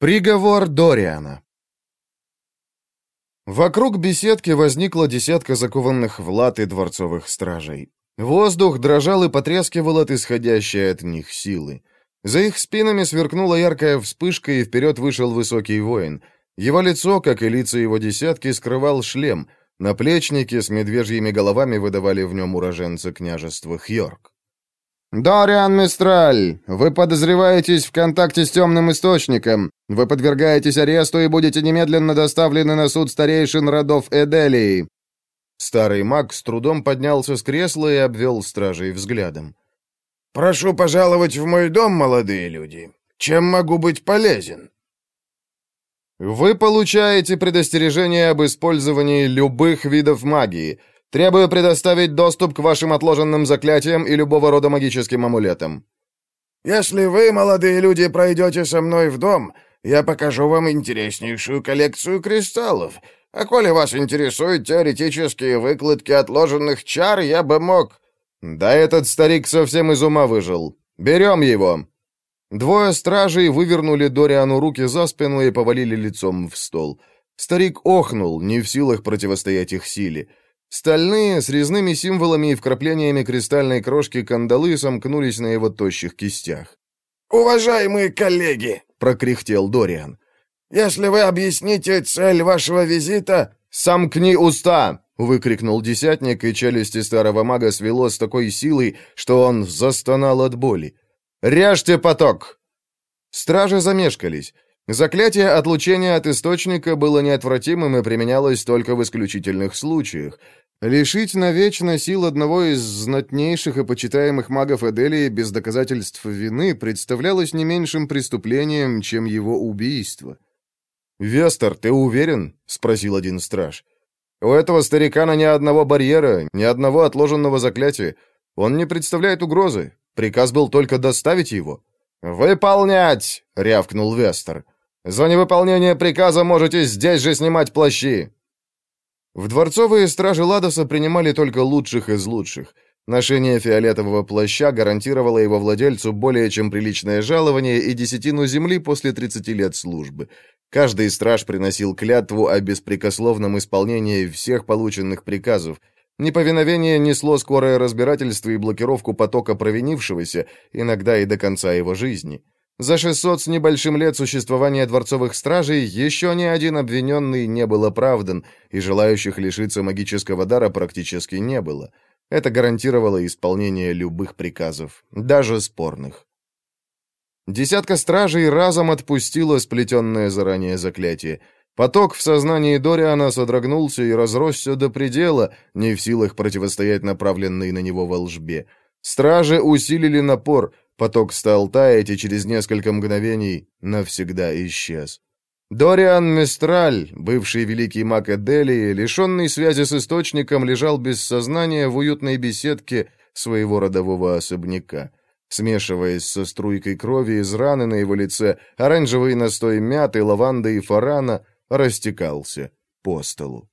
Приговор Дориана Вокруг беседки возникла десятка закованных в латы дворцовых стражей. Воздух дрожал и потрескивал от исходящей от них силы. За их спинами сверкнула яркая вспышка, и вперед вышел высокий воин. Его лицо, как и лица его десятки, скрывал шлем. Наплечники с медвежьими головами выдавали в нем уроженца княжества Хьорк. «Дориан Мистраль, вы подозреваетесь в контакте с темным источником. Вы подвергаетесь аресту и будете немедленно доставлены на суд старейшин родов Эделии». Старый маг с трудом поднялся с кресла и обвел стражей взглядом. «Прошу пожаловать в мой дом, молодые люди. Чем могу быть полезен?» «Вы получаете предостережение об использовании любых видов магии». Требую предоставить доступ к вашим отложенным заклятиям и любого рода магическим амулетам». «Если вы, молодые люди, пройдете со мной в дом, я покажу вам интереснейшую коллекцию кристаллов. А коли вас интересуют теоретические выкладки отложенных чар, я бы мог...» «Да этот старик совсем из ума выжил. Берем его!» Двое стражей вывернули Дориану руки за спину и повалили лицом в стол. Старик охнул, не в силах противостоять их силе. Стальные, с резными символами и вкраплениями кристальной крошки кандалы сомкнулись на его тощих кистях. «Уважаемые коллеги!» — прокряхтел Дориан. «Если вы объясните цель вашего визита...» «Сомкни уста!» — выкрикнул десятник, и челюсти старого мага свело с такой силой, что он застонал от боли. «Режьте поток!» Стражи замешкались. Заклятие отлучения от источника было неотвратимым и применялось только в исключительных случаях. Лишить навечно сил одного из знатнейших и почитаемых магов Эделии без доказательств вины представлялось не меньшим преступлением, чем его убийство. «Вестер, ты уверен?» — спросил один страж. «У этого старикана ни одного барьера, ни одного отложенного заклятия. Он не представляет угрозы. Приказ был только доставить его». «Выполнять!» — рявкнул Вестер. «За невыполнение приказа можете здесь же снимать плащи!» В дворцовые стражи Ладоса принимали только лучших из лучших. Ношение фиолетового плаща гарантировало его владельцу более чем приличное жалование и десятину земли после 30 лет службы. Каждый страж приносил клятву о беспрекословном исполнении всех полученных приказов. Неповиновение несло скорое разбирательство и блокировку потока провинившегося, иногда и до конца его жизни. За 600 с небольшим лет существования дворцовых стражей еще ни один обвиненный не был оправдан, и желающих лишиться магического дара практически не было. Это гарантировало исполнение любых приказов, даже спорных. Десятка стражей разом отпустила сплетенное заранее заклятие. Поток в сознании Дориана содрогнулся и разросся до предела, не в силах противостоять направленной на него волжбе. Стражи усилили напор, Поток стал таять и через несколько мгновений навсегда исчез. Дориан Мистраль, бывший великий маг Эделии, лишенный связи с источником, лежал без сознания в уютной беседке своего родового особняка. Смешиваясь со струйкой крови из раны на его лице, оранжевый настой мяты, лаванды и фарана растекался по столу.